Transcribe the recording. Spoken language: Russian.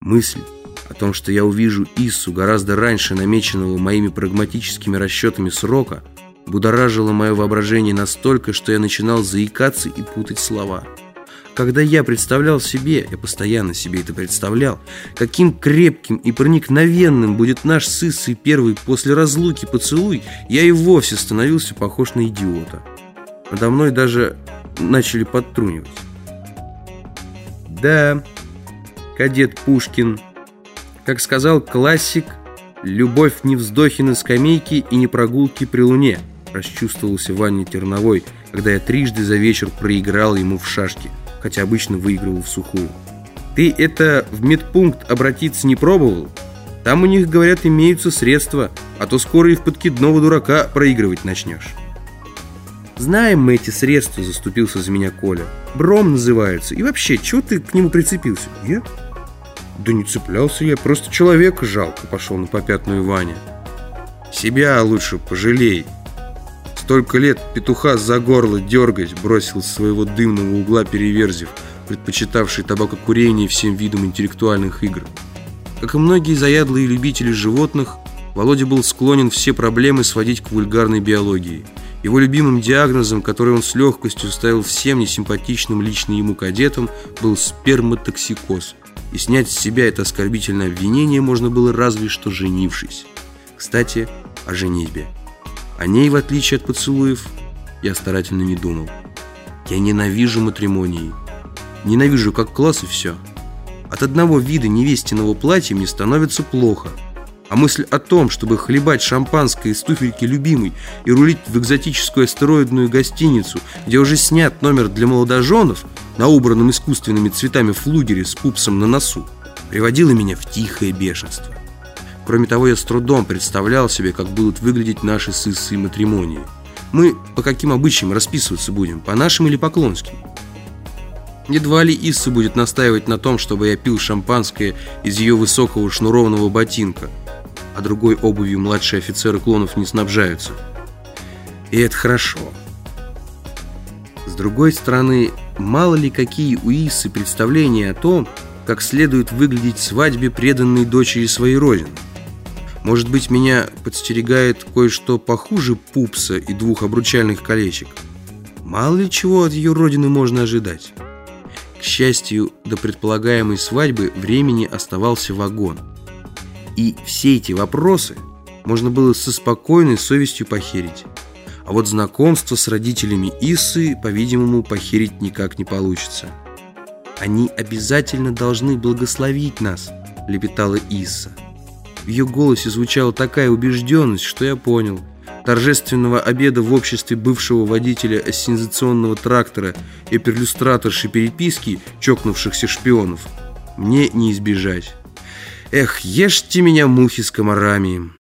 Мысль о том, что я увижу Иссу гораздо раньше намеченного моими прагматическими расчетами срока, будоражила мое воображение настолько, что я начинал заикаться и путать слова. Когда я представлял себе, я постоянно себе это представлял, каким крепким и проникновенным будет наш с Иссой первый после разлуки поцелуй, я и вовсе становился похож на идиота. Надо мной даже начали подтрунивать. Да, кадет Пушкин, как сказал классик, любовь не вздохи на скамейке и не прогулки при луне, расчувствовался Ваня Терновой, когда я трижды за вечер проиграл ему в шашки хотя обычно выигрывал в сухую. Ты это в медпункт обратиться не пробовал? Там у них, говорят, имеются средства, а то скоро и в подкидного дурака проигрывать начнешь. Знаем мы эти средства, заступился за меня Коля. Бром называются. И вообще, чего ты к нему прицепился? Я? Да не цеплялся я, просто человека жалко, пошел на попятную Ваня. Себя лучше пожалей, Столько лет петуха за горло дергать бросил с своего дымного угла переверзив, предпочитавший табакокурение всем видам интеллектуальных игр. Как и многие заядлые любители животных, Володя был склонен все проблемы сводить к вульгарной биологии. Его любимым диагнозом, который он с легкостью ставил всем несимпатичным лично ему кадетам, был сперматоксикоз. И снять с себя это оскорбительное обвинение можно было разве что женившись. Кстати, о женитьбе. О ней, в отличие от поцелуев, я старательно не думал. Я ненавижу матримонии. Ненавижу как класс и все. От одного вида невестиного платья мне становится плохо. А мысль о том, чтобы хлебать шампанское из туфельки любимой и рулить в экзотическую астероидную гостиницу, где уже снят номер для молодоженов на убранном искусственными цветами флугере с пупсом на носу, приводила меня в тихое бешенство. Кроме того, я с трудом представлял себе, как будут выглядеть наши с Иссой матримонии. Мы по каким обычаям расписываться будем, по нашим или по клонским? Едва ли Исса будет настаивать на том, чтобы я пил шампанское из ее высокого шнурованного ботинка, а другой обувью младшие офицеры клонов не снабжаются. И это хорошо. С другой стороны, мало ли какие у Иссы представления о том, как следует выглядеть свадьбе преданной дочери своей родины. Может быть, меня подстерегает кое-что похуже пупса и двух обручальных колечек. Мало ли чего от ее родины можно ожидать. К счастью, до предполагаемой свадьбы времени оставался вагон. И все эти вопросы можно было со спокойной совестью похерить. А вот знакомство с родителями Исы, по-видимому, похерить никак не получится. «Они обязательно должны благословить нас», — лепетала Иса. В ее голосе звучала такая убежденность, что я понял. Торжественного обеда в обществе бывшего водителя ассенизационного трактора и перлюстраторши переписки чокнувшихся шпионов мне не избежать. Эх, ешьте меня, мухи с комарами.